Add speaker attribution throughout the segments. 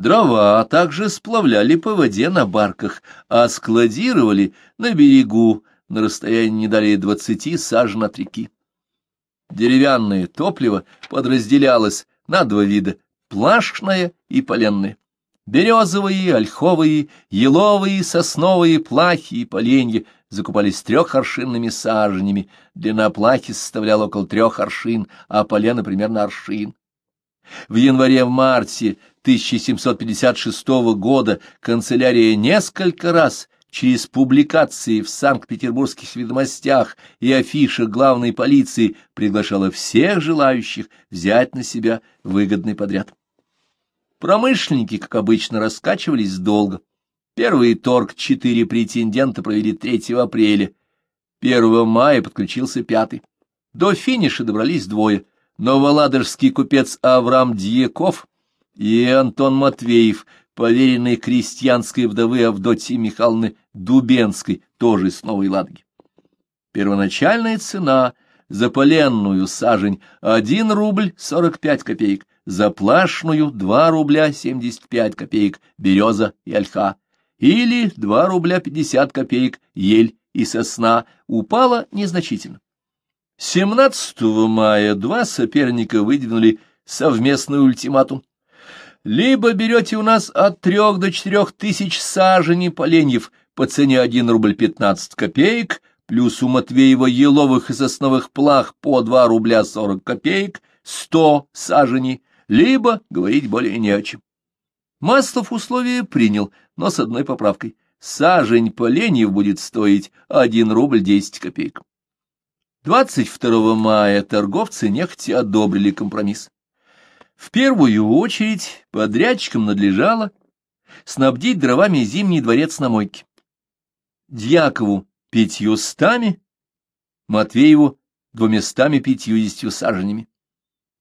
Speaker 1: Дрова также сплавляли по воде на барках, а складировали на берегу на расстоянии не далее двадцати сажен от реки. Деревянное топливо подразделялось на два вида — плашное и поленное. Березовые, ольховые, еловые, сосновые, плахи и поленья закупались трехоршинными саженями. Длина плахи составляла около трех аршин, а полена примерно аршин. В январе-марте 1756 года канцелярия несколько раз через публикации в Санкт-Петербургских ведомостях и афишах главной полиции приглашала всех желающих взять на себя выгодный подряд. Промышленники, как обычно, раскачивались долго. Первый торг четыре претендента провели 3 апреля. 1 мая подключился пятый. До финиша добрались двое. Новоладожский купец Авраам Дьяков и Антон Матвеев, поверенный крестьянской вдовы Авдотьи Михайловны Дубенской, тоже из Новой Ладоги. Первоначальная цена за поленную сажень — 1 рубль 45 копеек, за плашную — 2 рубля 75 копеек береза и ольха, или 2 рубля 50 копеек ель и сосна, упала незначительно. 17 мая два соперника выдвинули совместный ультиматум. Либо берете у нас от трех до четырех тысяч саженей поленьев по цене 1 рубль 15 копеек, плюс у Матвеева еловых и сосновых плах по 2 рубля 40 копеек, 100 саженей, либо говорить более не о чем. Маслов условие принял, но с одной поправкой. Сажень поленьев будет стоить 1 рубль 10 копеек. 22 мая торговцы нефти одобрили компромисс. В первую очередь подрядчикам надлежало снабдить дровами зимний дворец на мойке. Дьякову пятьюстами, Матвееву двуместами пятьюдесятью саженями.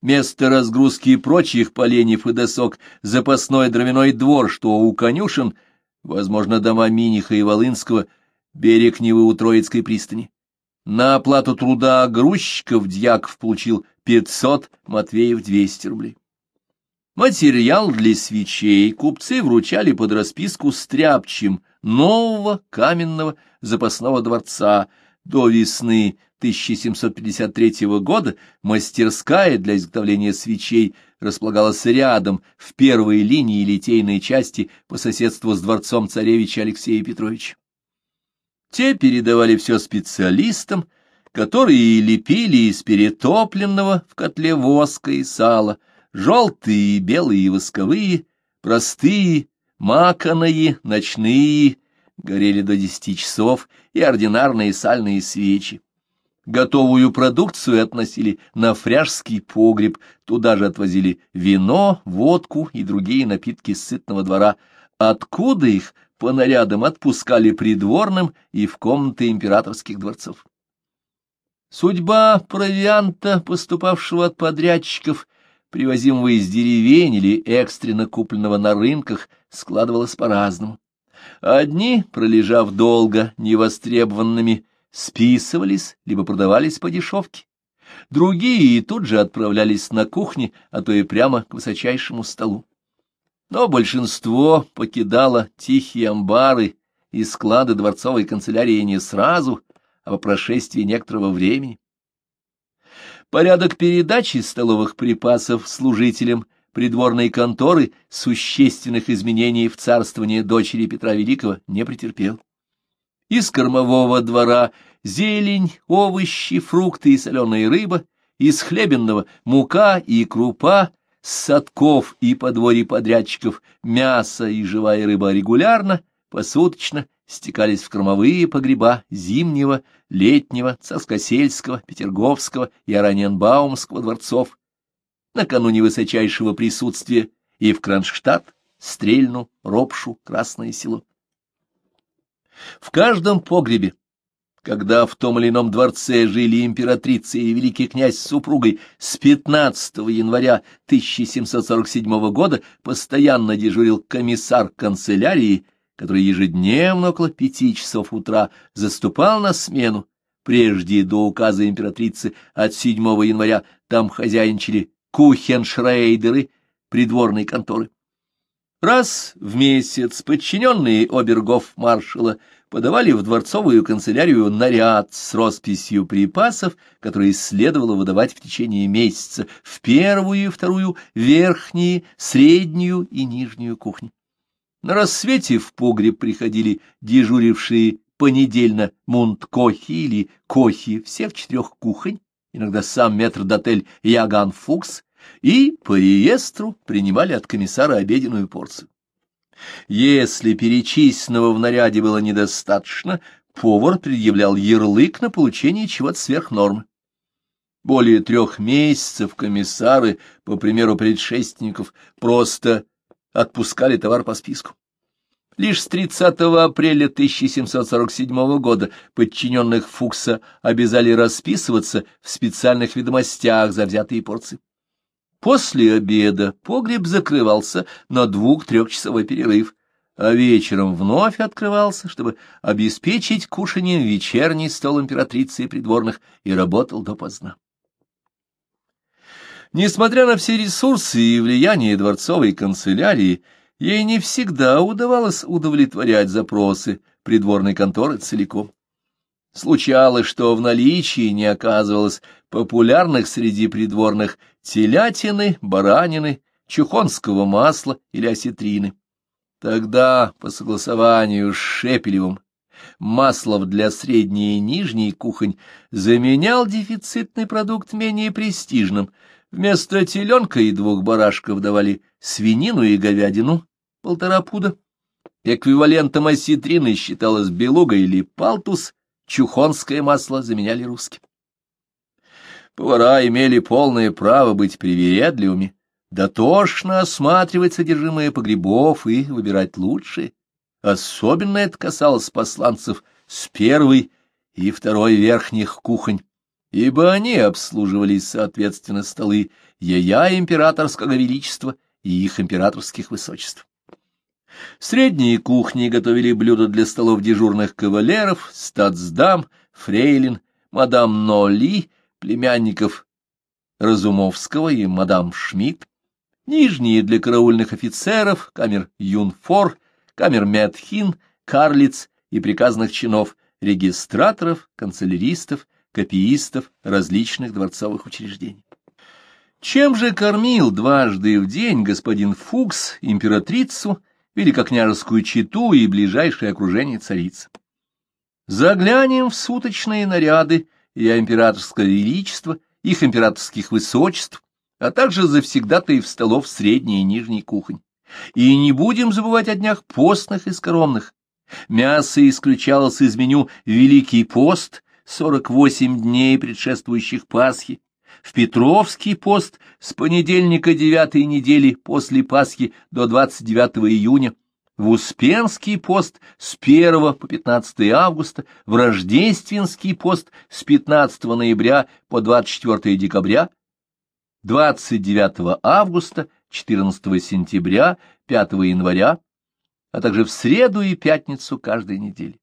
Speaker 1: Место разгрузки прочих поленьев и досок — запасной дровяной двор, что у конюшен, возможно, дома Миниха и Волынского, берег Невы у Троицкой пристани. На оплату труда грузчиков Дьяков получил 500, Матвеев 200 рублей. Материал для свечей купцы вручали под расписку стряпчим нового каменного запасного дворца до весны 1753 года мастерская для изготовления свечей располагалась рядом в первой линии литейной части по соседству с дворцом царевича Алексея Петровича. Те передавали все специалистам, которые лепили из перетопленного в котле воска и сала, желтые, белые и восковые, простые, маканые, ночные, горели до десяти часов, и ординарные сальные свечи. Готовую продукцию относили на фряжский погреб, туда же отвозили вино, водку и другие напитки сытного двора, откуда их по нарядам отпускали придворным и в комнаты императорских дворцов. Судьба провианта, поступавшего от подрядчиков, привозимого из деревень или экстренно купленного на рынках, складывалась по-разному. Одни, пролежав долго невостребованными, списывались, либо продавались по дешевке. Другие тут же отправлялись на кухни, а то и прямо к высочайшему столу. Но большинство покидало тихие амбары и склады дворцовой канцелярии не сразу, а по прошествии некоторого времени. Порядок передачи столовых припасов служителям придворной конторы существенных изменений в царствовании дочери Петра Великого не претерпел. Из кормового двора зелень, овощи, фрукты и соленая рыба, из хлебенного мука и крупа, садков и подворий подрядчиков мясо и живая рыба регулярно, посуточно стекались в кормовые погреба зимнего, летнего, царскосельского, петерговского и араненбаумского дворцов, накануне высочайшего присутствия и в Кронштадт, Стрельну, Ропшу, Красное село. В каждом погребе, когда в том или ином дворце жили императрица и великий князь с супругой, с 15 января 1747 года постоянно дежурил комиссар канцелярии, который ежедневно около пяти часов утра заступал на смену. Прежде до указа императрицы от 7 января там хозяйничали кухеншрейдеры придворной конторы. Раз в месяц подчиненные обергов маршала подавали в дворцовую канцелярию наряд с росписью припасов, которые следовало выдавать в течение месяца в первую и вторую верхние, среднюю и нижнюю кухни. На рассвете в погреб приходили дежурившие понедельно мунт-кохи или кохи всех четырех кухонь, иногда сам метр-дотель Яган Фукс, и по реестру принимали от комиссара обеденную порцию. Если перечисленного в наряде было недостаточно, повар предъявлял ярлык на получение чего-то сверх нормы. Более трех месяцев комиссары, по примеру предшественников, просто отпускали товар по списку. Лишь с 30 апреля 1747 года подчиненных Фукса обязали расписываться в специальных ведомостях за взятые порции. После обеда погреб закрывался на двух-трехчасовой перерыв, а вечером вновь открывался, чтобы обеспечить кушанием вечерний стол императрицы и придворных, и работал допоздна. Несмотря на все ресурсы и влияние дворцовой канцелярии, ей не всегда удавалось удовлетворять запросы придворной конторы целиком. Случалось, что в наличии не оказывалось популярных среди придворных телятины, баранины, чухонского масла или осетрины. Тогда, по согласованию с Шепелевым, Маслов для средней и нижней кухонь заменял дефицитный продукт менее престижным. Вместо теленка и двух барашков давали свинину и говядину, полтора пуда. Эквивалентом осетрины считалось белуга или палтус, чухонское масло заменяли русским. Повара имели полное право быть привередливыми, дотошно осматривать содержимое погребов и выбирать лучшие. Особенно это касалось посланцев с первой и второй верхних кухонь, ибо они обслуживали, соответственно, столы яя императорского величества и их императорских высочеств. Средние кухни готовили блюда для столов дежурных кавалеров, статсдам, фрейлин, мадам Ноли, племянников Разумовского и мадам Шмидт, нижние для караульных офицеров, камер юнфор, камер медхин, карлиц и приказных чинов, регистраторов, канцеляристов, копиистов различных дворцовых учреждений. Чем же кормил дважды в день господин Фукс императрицу великокняжескую читу и ближайшее окружение царицы. Заглянем в суточные наряды и императорское величество, их императорских высочеств, а также завсегдатаев столов средней и нижней кухонь. И не будем забывать о днях постных и скоромных. Мясо исключалось из меню «Великий пост» 48 дней предшествующих Пасхи, в Петровский пост с понедельника девятой недели после Пасхи до 29 июня, в Успенский пост с 1 по 15 августа, в Рождественский пост с 15 ноября по 24 декабря, 29 августа, 14 сентября, 5 января, а также в среду и пятницу каждой недели.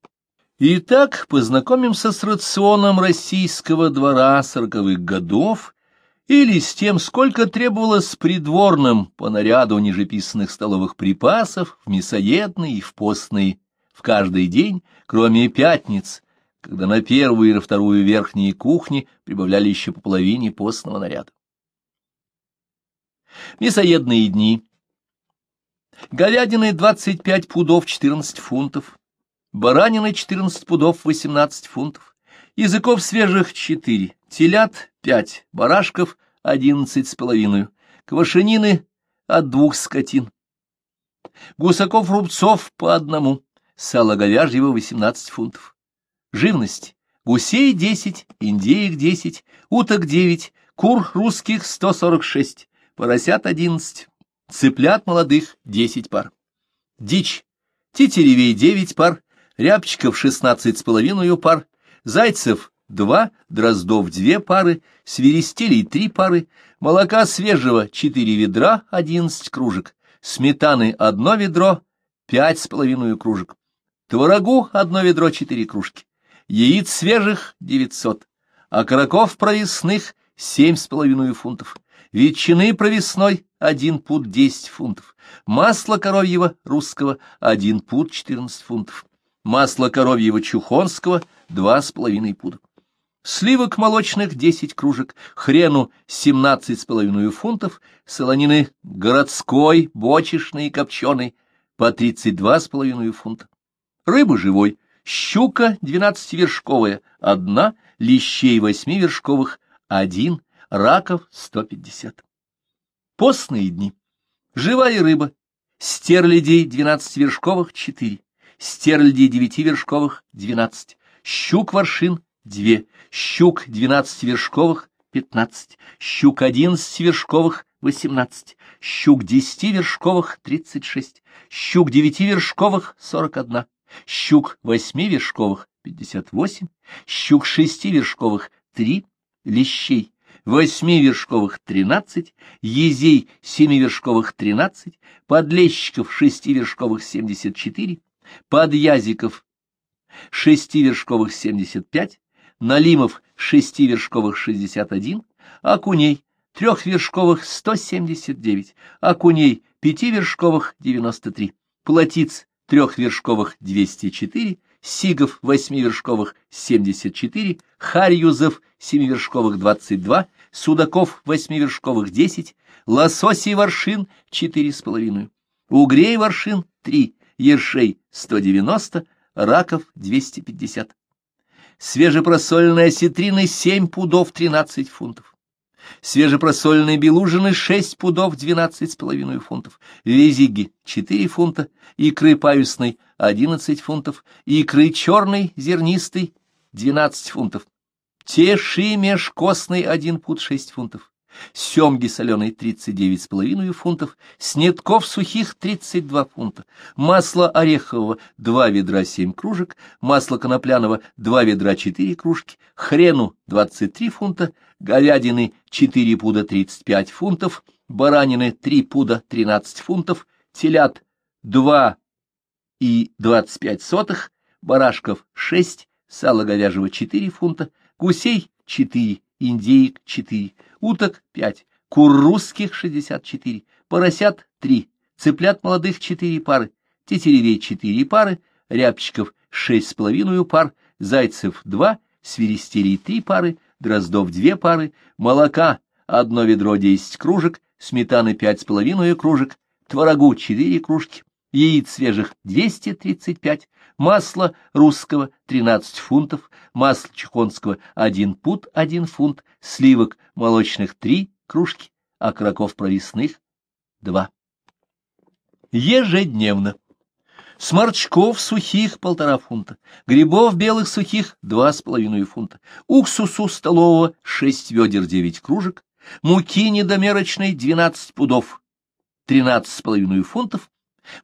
Speaker 1: Итак, познакомимся с рационом российского двора сороковых годов или с тем, сколько требовалось придворным по наряду нижеписанных столовых припасов в мясоедные и в постные в каждый день, кроме пятниц, когда на первую и вторую верхние кухни прибавляли еще по половине постного наряда. Мясоедные дни. Говядины 25 пудов 14 фунтов, баранины 14 пудов 18 фунтов, языков свежих 4, телят 5, барашков 11 с половиной, квашенины от двух скотин, гусаков рубцов по одному, сало говяжьего 18 фунтов, живность, гусей 10, индеек 10, уток 9, кур русских 146, поросят 11, цыплят молодых 10 пар, дичь, тетеревей 9 пар, рябчиков шестнадцать с половиной пар, зайцев два, дроздов две пары, свиристелей три пары, молока свежего четыре ведра, одиннадцать кружек, сметаны одно ведро, пять с половиной кружек, творогу одно ведро, четыре кружки, яиц свежих девятьсот, окороков провесных семь с половиной фунтов, ветчины провесной — 1 пуд 10 фунтов, масло коровьего русского — 1 пуд 14 фунтов, масло коровьего чухонского — 2,5 пуда. Сливок молочных 10 кружек, хрену 17,5 фунтов, солонины городской, бочечной и копченой по 32,5 фунта. Рыбы живой, щука 12-вершковая, одна, лещей 8-вершковых, один, раков 150. Постные дни. Живая рыба, стерлядей 12-вершковых 4, стерлядей 9-вершковых 12, щук воршин 2, щук 12-вершковых 15, щук 11-вершковых 18, щук 10-вершковых 36, щук 9-вершковых 41, щук 8-вершковых 58, щук 6-вершковых 3, лещей восьмивершковых тринадцать, езей семивершковых тринадцать, подлещиков шестивершковых семьдесят четыре, подъязиков шестивершковых семьдесят пять, налимов шестивершковых шестьдесят один, окуней трехвершковых сто семьдесят девять, окуней пятивершковых девяносто три, плотиц трехвершковых двести четыре, сигов восьмивершковых семьдесят четыре, харьюзов семивершковых двадцать два, судаков восьмивершковых десять, лососей воршин четыре с половиной, угрей воршин три, ершей сто девяносто, раков двести пятьдесят. Свежепросоленные осетрины семь пудов тринадцать фунтов. Свежепросоленные белужины шесть пудов двенадцать с половиной фунтов, везиги четыре фунта, икры паюсной одиннадцать фунтов, икры черной зернистой двенадцать фунтов, Теши межкостный один пуд шесть фунтов, семги с половиной фунтов, снетков сухих тридцать два фунта, масло орехового два ведра семь кружек, масло конопляного два ведра четыре кружки, хрену двадцать три фунта, говядины четыре пуда тридцать пять фунтов, баранины три пуда тринадцать фунтов, телят два и двадцать пять сотых, барашков шесть, сало говяжьего четыре фунта, гусей — четыре, индеек — четыре, уток — пять, кур русских — шестьдесят четыре, поросят — три, цыплят молодых — четыре пары, тетеревей — четыре пары, рябчиков — шесть с половиной пар, зайцев — два, свиристелей — три пары, дроздов — две пары, молока — одно ведро десять кружек, сметаны — пять с половиной кружек, творогу — четыре кружки, яиц свежих 235, масла русского 13 фунтов, масла чухонского 1 пуд 1 фунт, сливок молочных 3 кружки, окороков провесных 2. Ежедневно. Сморчков сухих полтора фунта, грибов белых сухих два с половиной фунта, уксусу столового шесть ведер девять кружек, муки недомерочной двенадцать пудов тринадцать с половиной фунтов,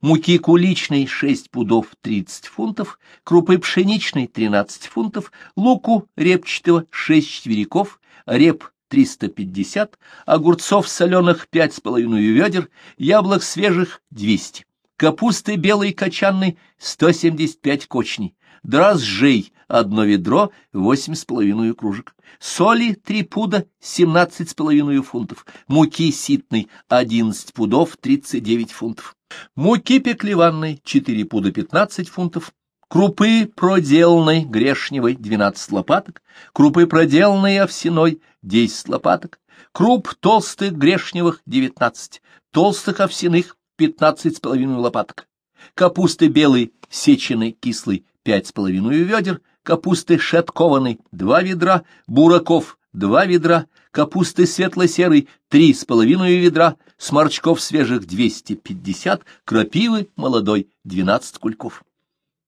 Speaker 1: муки куличной 6 пудов 30 фунтов, крупы пшеничной 13 фунтов, луку репчатого 6 четвериков, реп 350, огурцов соленых 5,5 ведер, яблок свежих 200, капусты белой качанной 175 кочней, дрожжей одно ведро, восемь с половиной кружек, соли три пуда, семнадцать с половиной фунтов, муки ситной одиннадцать пудов, тридцать девять фунтов, муки пеклеванной четыре пуда пятнадцать фунтов, крупы проделанной грешневой двенадцать лопаток, крупы проделанной овсяной десять лопаток, круп толстых грешневых девятнадцать, толстых овсяных пятнадцать с половиной лопаток, капусты белой сеченой кислой пять с половиной ведер, капусты шаткованной два ведра, бураков два ведра, капусты светло-серой три с половиной ведра, сморчков свежих двести пятьдесят, крапивы молодой двенадцать кульков.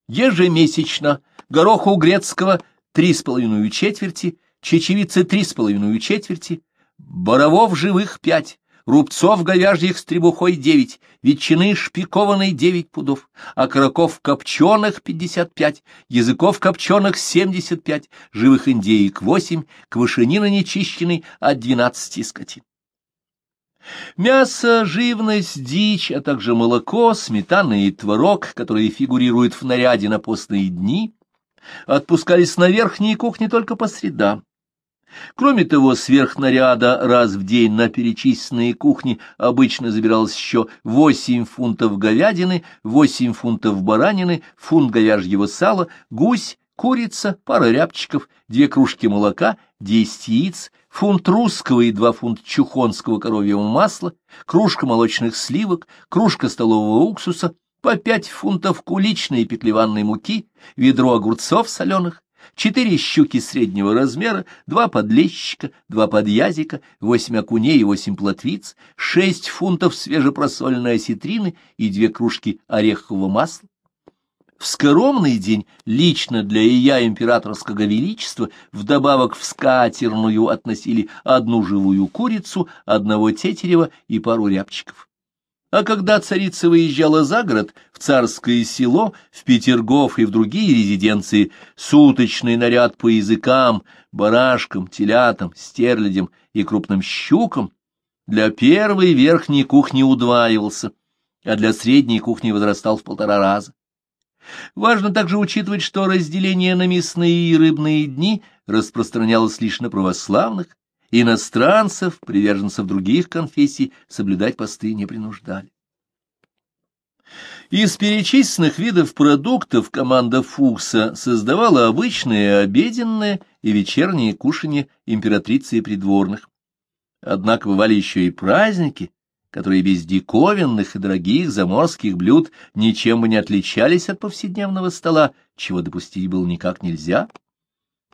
Speaker 1: Ежемесячно гороху грецкого три с половиной четверти, чечевицы три с половиной четверти, боровов живых пять, рубцов говяжьих с требухой девять, ветчины шпикованной девять пудов, окороков копченых пятьдесят пять, языков копченых семьдесят пять, живых индеек восемь, квашенина нечищенной от двенадцати скотин. Мясо, живность, дичь, а также молоко, сметана и творог, которые фигурируют в наряде на постные дни, отпускались на верхние кухни только по средам. Кроме того, сверх наряда раз в день на перечисленные кухни обычно забиралось еще 8 фунтов говядины, 8 фунтов баранины, фунт говяжьего сала, гусь, курица, пара рябчиков, две кружки молока, 10 яиц, фунт русского и 2 фунта чухонского коровьего масла, кружка молочных сливок, кружка столового уксуса, по 5 фунтов куличной и петлеванной муки, ведро огурцов соленых, четыре щуки среднего размера, два подлещика, два подъязика, восемь окуней и восемь плотвиц, шесть фунтов свежепросоленной осетрины и две кружки орехового масла. В скоромный день лично для ия императорского величества вдобавок в скатерную относили одну живую курицу, одного тетерева и пару рябчиков. А когда царица выезжала за город, в царское село, в Петергоф и в другие резиденции, суточный наряд по языкам, барашкам, телятам, стерлядям и крупным щукам для первой верхней кухни удваивался, а для средней кухни возрастал в полтора раза. Важно также учитывать, что разделение на мясные и рыбные дни распространялось лишь на православных, Иностранцев, приверженцев других конфессий, соблюдать посты не принуждали. Из перечисленных видов продуктов команда Фукса создавала обычные обеденные и вечерние кушанья императрицы и придворных. Однако бывали еще и праздники, которые без диковинных и дорогих заморских блюд ничем бы не отличались от повседневного стола, чего допустить было никак нельзя.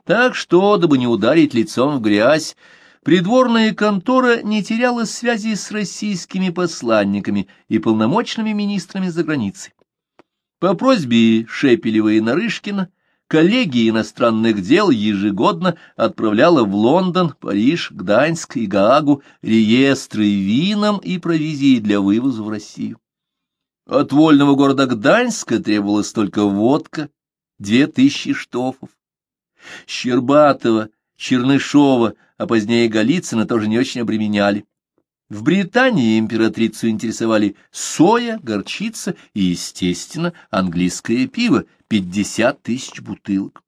Speaker 1: Так что, дабы не ударить лицом в грязь, придворная контора не теряла связи с российскими посланниками и полномочными министрами за границей. По просьбе Шепелева и Нарышкина коллегия иностранных дел ежегодно отправляла в Лондон, Париж, Гданьск и Гаагу реестры вином и провизией для вывоза в Россию. От вольного города Гданьска требовалась только водка, две тысячи штофов. Щербатова, Чернышова, а позднее Голицына тоже не очень обременяли. В Британии императрицу интересовали соя, горчица и, естественно, английское пиво, 50 тысяч бутылок.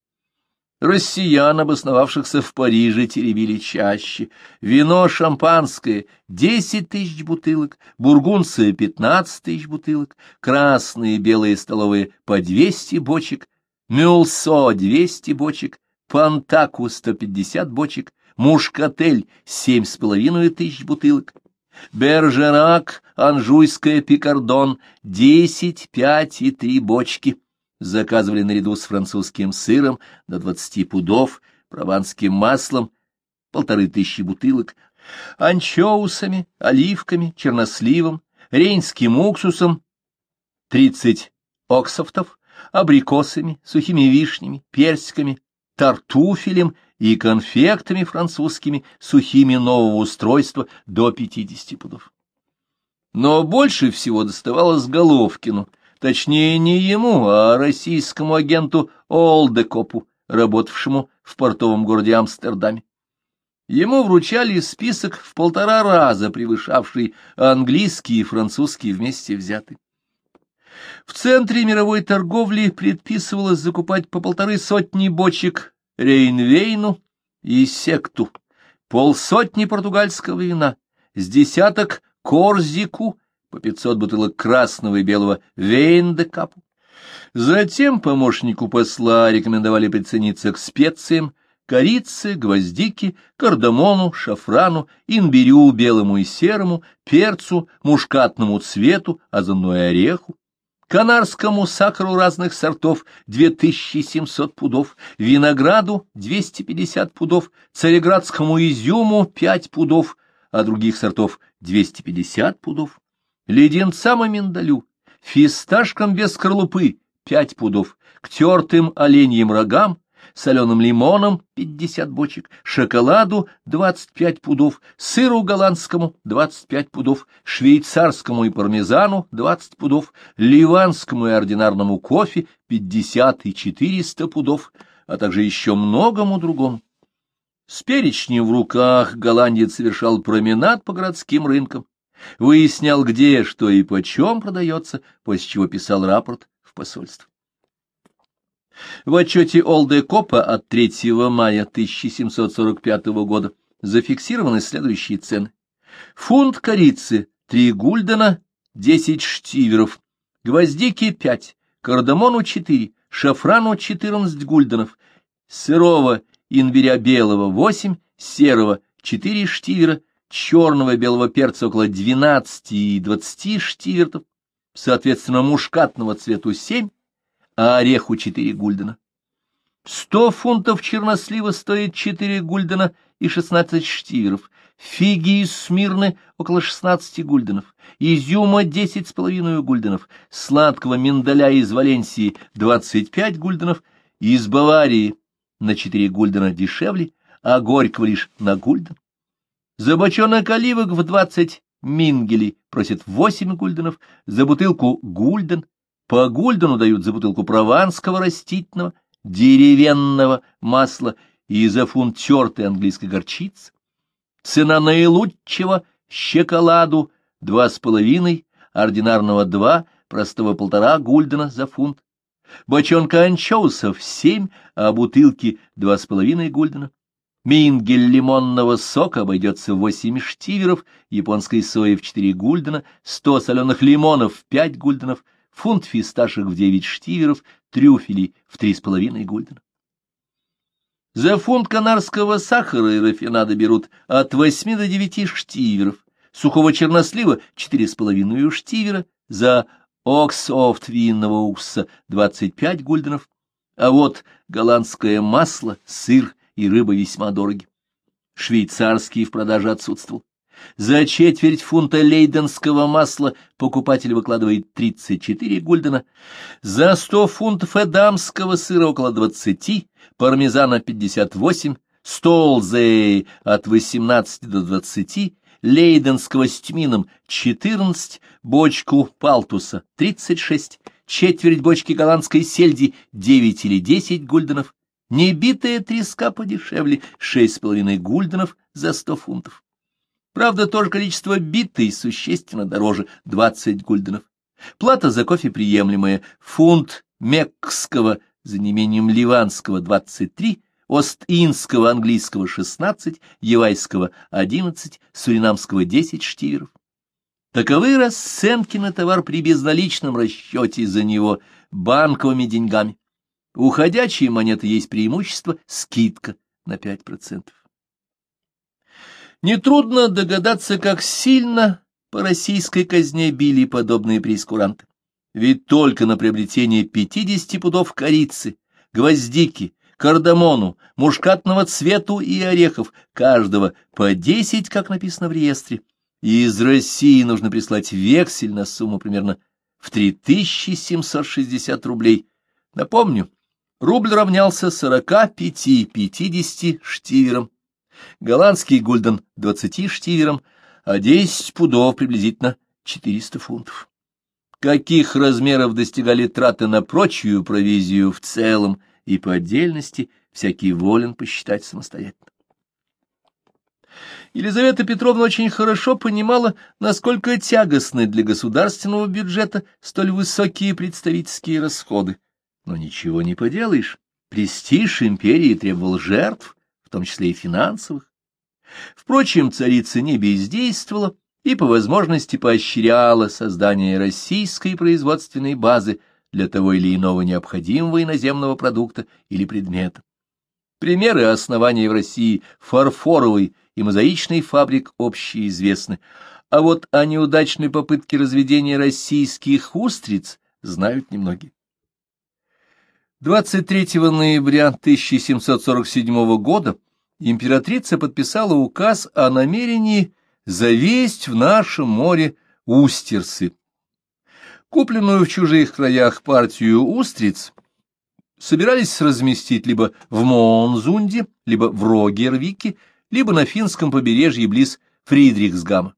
Speaker 1: Россиян, обосновавшихся в Париже, теребили чаще. Вино шампанское — 10 тысяч бутылок, бургундцы — 15 тысяч бутылок, красные и белые столовые — по 200 бочек, мюлсо — 200 бочек, пантаку — 150 бочек, мушкатель — семь с половиной тысяч бутылок, Бержерак, Анжуйская Пикардон, десять, пять и три бочки. Заказывали наряду с французским сыром до двадцати пудов, прованским маслом, полторы тысячи бутылок, анчоусами, оливками, черносливом, рейнским уксусом, тридцать оксофтов, абрикосами, сухими вишнями, персиками, тартуфелем и конфектами французскими, сухими нового устройства до 50 пудов. Но больше всего доставалось Головкину, точнее не ему, а российскому агенту Олдекопу, работавшему в портовом городе Амстердаме. Ему вручали список в полтора раза превышавший английский и французский вместе взятый. В центре мировой торговли предписывалось закупать по полторы сотни бочек Рейнвейну и Секту, полсотни португальского вина, с десяток Корзику, по пятьсот бутылок красного и белого Вейндекапу. Затем помощнику посла рекомендовали прицениться к специям, корице, гвоздике, кардамону, шафрану, имбирю белому и серому, перцу, мушкатному цвету, озону и ореху канарскому сахару разных сортов 2700 пудов, винограду 250 пудов, цареградскому изюму 5 пудов, а других сортов 250 пудов, леденцам и миндалю, фисташкам без скорлупы 5 пудов, к тертым оленьим рогам соленым лимоном 50 бочек, шоколаду 25 пудов, сыру голландскому 25 пудов, швейцарскому и пармезану 20 пудов, ливанскому и ординарному кофе 50 и 400 пудов, а также еще многому другому. С перечнем в руках голландец совершал променад по городским рынкам, выяснял, где, что и почем продается, после чего писал рапорт в посольство. В отчете Олдекопа от 3 мая 1745 года зафиксированы следующие цены. Фунт корицы — 3 гульдена, 10 штиверов, гвоздики — 5, кардамону — 4, шафрану — 14 гульденов, сырого имбиря белого — 8, серого — 4 штивера, черного и белого перца около 12 и 20 штивертов, соответственно, мушкатного цвету 7, а ореху 4 гульдена. 100 фунтов чернослива стоит 4 гульдена и 16 штиверов, фиги из Смирны около 16 гульденов, изюма 10,5 гульденов, сладкого миндаля из Валенсии 25 гульденов, из Баварии на 4 гульдена дешевле, а горького лишь на гульден. За бочонок оливок в 20 мингелей просят 8 гульденов, за бутылку гульден, по гульдену дают за бутылку прованского растительного, деревенного масла и за фунт тертой английской горчицы. Цена наилучшего щеколаду два с половиной, ординарного два, простого полтора гульдена за фунт. Бочонка анчоусов семь, а бутылки два с половиной гульдена. Мингель лимонного сока обойдется в восемь штиверов, японской сои в четыре гульдена, сто соленых лимонов в пять гульденов, фунт фисташек в девять штиверов, трюфелей в три с половиной гульдена. За фунт канарского сахара и рафинада берут от восьми до девяти штиверов, сухого чернослива четыре с половиной штивера, за оксофт винного двадцать пять гульденов, а вот голландское масло, сыр и рыба весьма дороги. Швейцарский в продаже отсутствовал. За четверть фунта лейденского масла покупатель выкладывает 34 гульдена, за 100 фунтов эдамского сыра около 20, пармезана 58, столзей от 18 до 20, лейденского с тмином 14, бочку палтуса 36, четверть бочки голландской сельди 9 или 10 гульденов, небитая треска подешевле 6,5 гульденов за 100 фунтов. Правда, тоже количество битой существенно дороже — 20 гульденов. Плата за кофе приемлемая — фунт мекского за неимением ливанского — 23, ост-индского английского — 16, евайского — 11, суринамского — 10 штиверов. Таковы расценки на товар при безналичном расчете за него банковыми деньгами. У ходячей монеты есть преимущество — скидка на 5%. Нетрудно догадаться, как сильно по российской казне били подобные прескуранты. Ведь только на приобретение 50 пудов корицы, гвоздики, кардамону, мушкатного цвету и орехов, каждого по 10, как написано в реестре, и из России нужно прислать вексель на сумму примерно в 3760 рублей. Напомню, рубль равнялся 45-50 штиверам голландский гульден двадцати штивером, а десять пудов приблизительно четыреста фунтов. Каких размеров достигали траты на прочую провизию в целом и по отдельности, всякий волен посчитать самостоятельно. Елизавета Петровна очень хорошо понимала, насколько тягостны для государственного бюджета столь высокие представительские расходы. Но ничего не поделаешь, престиж империи требовал жертв, том числе и финансовых. Впрочем, царица не бездействовала и по возможности поощряла создание российской производственной базы для того или иного необходимого иноземного продукта или предмета. Примеры основания в России фарфоровой и мозаичной фабрик общеизвестны, а вот о неудачной попытке разведения российских устриц знают немногие. 23 ноября 1747 года императрица подписала указ о намерении завесть в нашем море устерсы. Купленную в чужих краях партию устриц собирались разместить либо в Монзунде, либо в Рогервике, либо на финском побережье близ Фридрихсгама.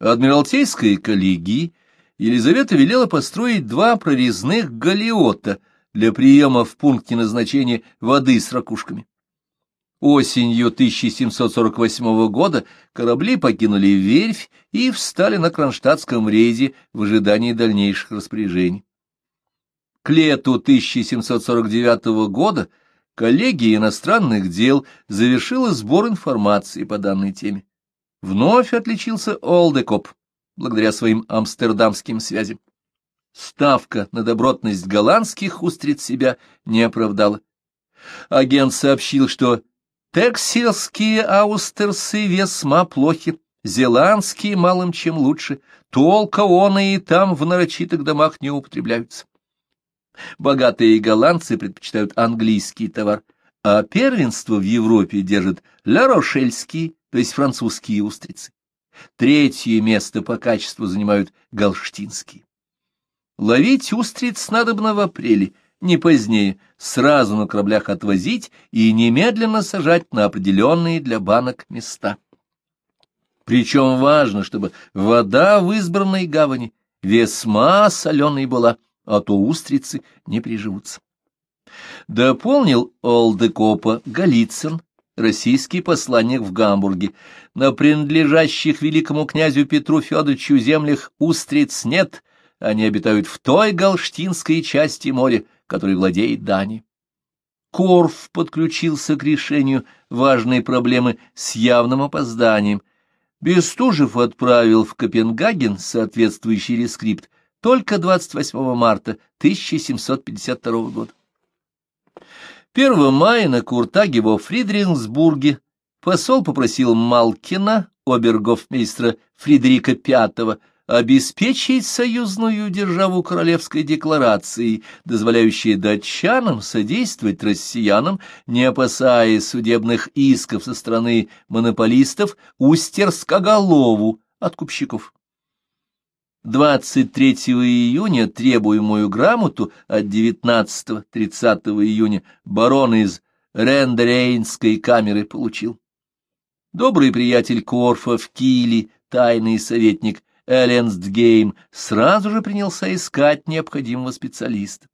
Speaker 1: Адмиралтейской коллегии Елизавета велела построить два прорезных галиота — для приема в пункте назначения воды с ракушками. Осенью 1748 года корабли покинули верфь и встали на Кронштадтском рейде в ожидании дальнейших распоряжений. К лету 1749 года коллегия иностранных дел завершила сбор информации по данной теме. Вновь отличился Олдекоп благодаря своим амстердамским связям. Ставка на добротность голландских устриц себя не оправдала. Агент сообщил, что тексельские аустерсы весьма плохи, зеландские малым чем лучше, толка он и там в нарочитых домах не употребляются. Богатые голландцы предпочитают английский товар, а первенство в Европе держат ля-рошельские, то есть французские устрицы. Третье место по качеству занимают галштинские. Ловить устриц надобно в апреле, не позднее, сразу на кораблях отвозить и немедленно сажать на определенные для банок места. Причем важно, чтобы вода в избранной гавани весьма соленой была, а то устрицы не приживутся. Дополнил Олдекопа Голицын, российский посланник в Гамбурге. На принадлежащих великому князю Петру Федоровичу землях устриц нет, они обитают в той голштинской части моря, которой владеет Дания. Корф подключился к решению важной проблемы с явным опозданием. Бестужев отправил в Копенгаген соответствующий рескрипт, только 28 марта 1752 года. 1 мая на Куртаге во Фридрихсбурге посол попросил Малкина, обергофмейстра Фридрика V, обеспечить союзную державу королевской декларацией, дозволяющей датчанам содействовать россиянам, не опасаясь судебных исков со стороны монополистов Устерскоголову, откупщиков. 23 июня требуемую грамоту от 19-30 июня барон из Рендерейнской камеры получил. Добрый приятель Корфа в Киле, тайный советник Эленстгейм, сразу же принялся искать необходимого специалиста.